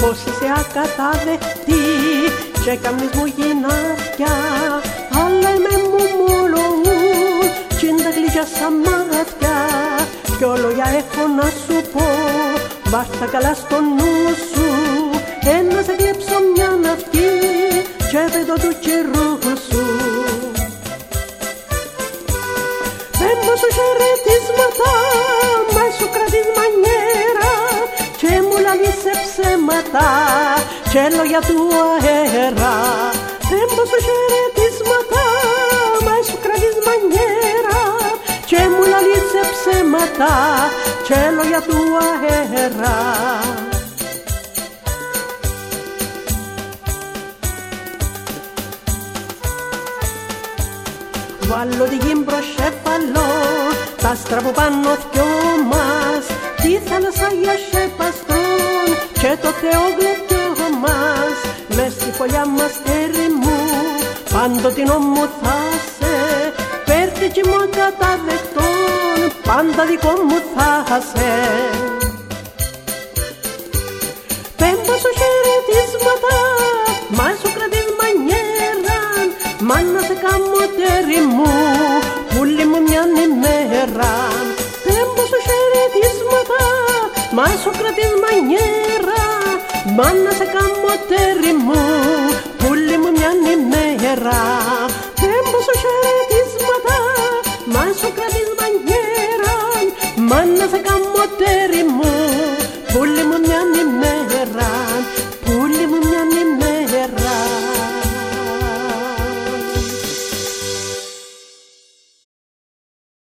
πως είσαι ακατάδεκτη. Και κάνεις μου γυνάρκια αλλά με μου μολοούν κι είναι τα γλυκιά σαν μάτια κι όλο για έχω να σου πω. Βάρτα καλά στο νου σου ένα σε κλέψω μια ναυτή. Και παιδό τους καιρούς σου. Πέμπω σου χαιρετίσματα ψέματα και λόγια του αέρα. Πέμπω σου χαιρετίσματα μα σου κρατείς μανιέρα και μου λαλείς σε ψέματα και λόγια του αέρα. Βάλω τη γη μπροστεφαλό, τα στραβού πάνω δυο μας Τη θάλασσα για σεπαστρών και το Θεό γλεντιό μας Μες στη φωλιά μας τέρι μου, πάντοτε νόμο θα σε Πέρτε κι μου ακαταδεκτών, πάντα δικό μου θα σε Πέμπω σου χαιρετίσματα, μα σου κρατείς μανιέραν Μάνα σε κάμω τέρι μου, μα σου κρατείς μανιέρα Μάνα σε κάμω τέρι μου, πουλί μου μια ημέρα Πέμπω σου χαιρετίσματα, μα σου κρατείς μανιέρα Μάνα σε